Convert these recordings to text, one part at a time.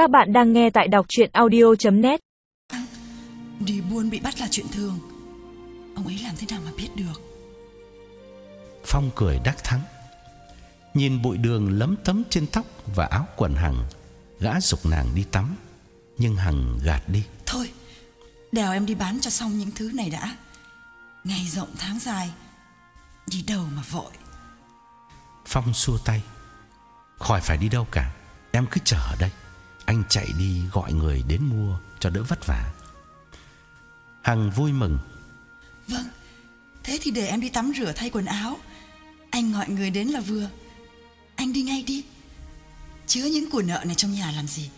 Các bạn đang nghe tại đọc chuyện audio.net Đi buôn bị bắt là chuyện thường. Ông ấy làm thế nào mà biết được? Phong cười đắc thắng. Nhìn bụi đường lấm tấm trên tóc và áo quần Hằng Gã dục nàng đi tắm Nhưng Hằng gạt đi. Thôi Đèo em đi bán cho xong những thứ này đã. Ngày rộng tháng dài Đi đâu mà vội? Phong xua tay. Khỏi phải đi đâu cả Em cứ chờ ở đây Anh chạy đi gọi người đến mua cho đỡ vất vả. Hằng vui mừng. Vâng Thế thì để em đi tắm rửa thay quần áo. Anh gọi người đến là vừa. Anh đi ngay đi. Chứa những của nợ này trong nhà làm gì?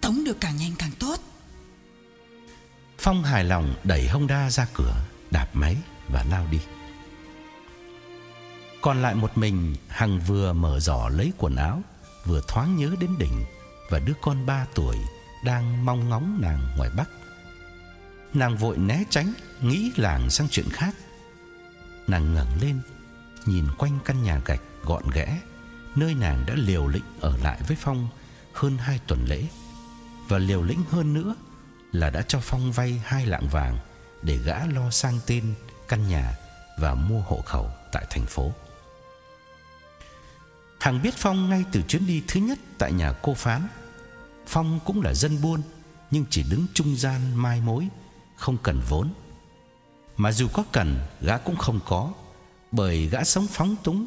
Tống được càng nhanh càng tốt. Phong hài lòng đẩy Honda ra cửa Đạp máy và lao đi. Còn lại một mình Hằng vừa mở giỏ lấy quần áo Vừa thoáng nhớ đến đỉnh và đứa con 3 tuổi Đang mong ngóng nàng ngoài Bắc. Nàng vội né tránh, Nghĩ làng sang chuyện khác. Nàng ngẩng lên, Nhìn quanh căn nhà gạch gọn ghẽ, Nơi nàng đã liều lĩnh ở lại với Phong Hơn hai tuần lễ. Và liều lĩnh hơn nữa Là đã cho Phong vay hai lạng vàng Để gã lo sang tên căn nhà Và mua hộ khẩu tại thành phố. Hằng biết Phong ngay từ chuyến đi thứ nhất Tại nhà cô Phán Phong cũng là dân buôn, Nhưng chỉ đứng trung gian mai mối, Không cần vốn. Mà dù có cần, gã cũng không có, Bởi gã sống phóng túng,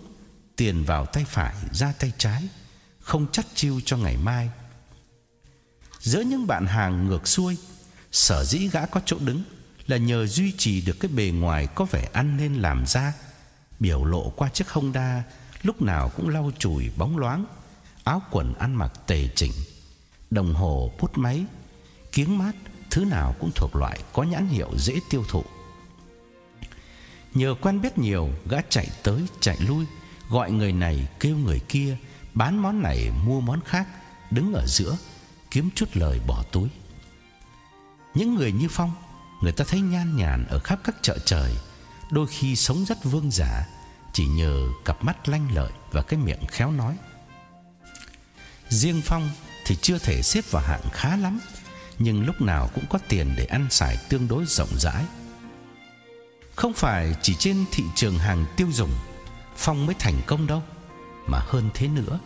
Tiền vào tay phải, ra tay trái, Không chắt chiêu cho ngày mai. Giữa những bạn hàng ngược xuôi, Sở dĩ gã có chỗ đứng Là nhờ duy trì được cái bề ngoài Có vẻ ăn nên làm ra, Biểu lộ qua chiếc Honda Lúc nào cũng lau chùi bóng loáng, Áo quần ăn mặc tề chỉnh. Đồng hồ bút máy, Kiếng mát, Thứ nào cũng thuộc loại có nhãn hiệu dễ tiêu thụ. Nhờ quen biết nhiều, Gã chạy tới, chạy lui, Gọi người này kêu người kia, Bán món này mua món khác, Đứng ở giữa, Kiếm chút lời bỏ túi. Những người như Phong, Người ta thấy nhan nhàn ở khắp các chợ trời, Đôi khi sống rất vương giả, Chỉ nhờ cặp mắt lanh lợi Và cái miệng khéo nói. Riêng Phong thì chưa thể xếp vào hạng khá lắm, Nhưng lúc nào cũng có tiền Để ăn xài tương đối rộng rãi. Không phải chỉ trên thị trường hàng tiêu dùng, Phong mới thành công đâu, Mà hơn thế nữa,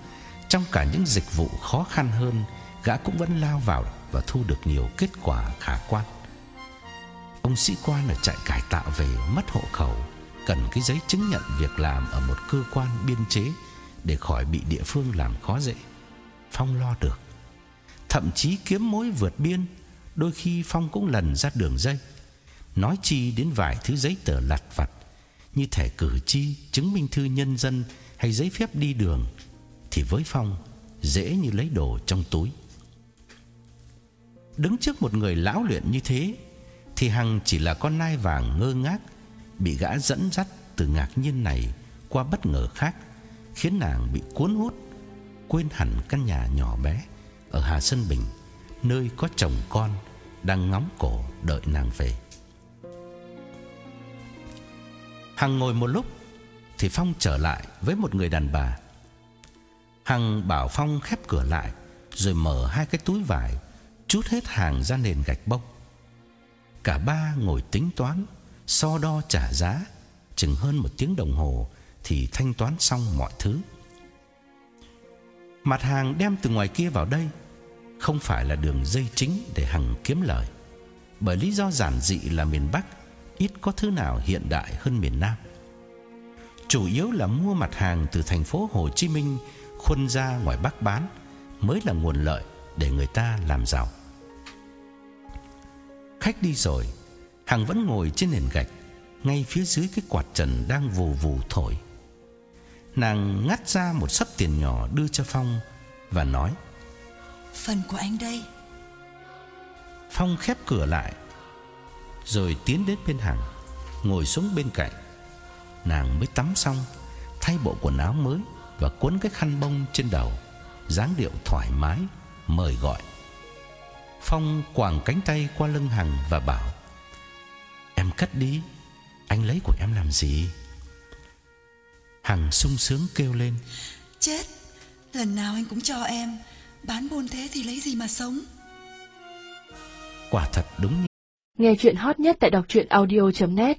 Trong cả những dịch vụ khó khăn hơn, Gã cũng vẫn lao vào Và thu được nhiều kết quả khả quan. Ông sĩ quan ở trại cải tạo về mất hộ khẩu, Cần cái giấy chứng nhận việc làm Ở một cơ quan biên chế Để khỏi bị địa phương làm khó dễ. Phong lo được. Thậm chí kiếm mối vượt biên Đôi khi Phong cũng lần ra đường dây Nói chi đến vài thứ giấy tờ lặt vặt như thẻ cử tri, chứng minh thư nhân dân hay giấy phép đi đường thì với Phong dễ như lấy đồ trong túi. Đứng trước một người lão luyện như thế thì Hằng chỉ là con nai vàng ngơ ngác bị gã dẫn dắt từ ngạc nhiên này qua bất ngờ khác, khiến nàng bị cuốn hút, quên hẳn căn nhà nhỏ bé ở Hà Sơn Bình, nơi có chồng con đang ngóng cổ đợi nàng về. Hằng ngồi một lúc Thì Phong trở lại với một người đàn bà. Hằng bảo Phong khép cửa lại Rồi mở hai cái túi vải Chút hết hàng ra nền gạch bông. Cả ba ngồi tính toán So đo trả giá Chừng hơn một tiếng đồng hồ Thì thanh toán xong mọi thứ. Mặt hàng đem từ ngoài kia vào đây Không phải là đường dây chính Để Hằng kiếm lời Bởi lý do giản dị là miền Bắc ít có thứ nào hiện đại hơn miền Nam. Chủ yếu là mua mặt hàng từ thành phố Hồ Chí Minh khuân ra ngoài Bắc bán mới là nguồn lợi để người ta làm giàu. Khách đi rồi, Hằng vẫn ngồi trên nền gạch ngay phía dưới cái quạt trần đang vù vù thổi. Nàng ngắt ra một sấp tiền nhỏ đưa cho Phong và nói: "Phần của anh đây." Phong khép cửa lại rồi tiến đến bên Hằng Ngồi xuống bên cạnh. Nàng mới tắm xong Thay bộ quần áo mới Và cuốn cái khăn bông trên đầu dáng điệu thoải mái Mời gọi. Phong quàng cánh tay qua lưng Hằng và bảo Em cất đi Anh lấy của em làm gì Hằng sung sướng kêu lên. Chết Lần nào anh cũng cho em. Bán buôn thế thì lấy gì mà sống? Quả thật đúng Nghe chuyện hot nhất tại đọc truyện audio.net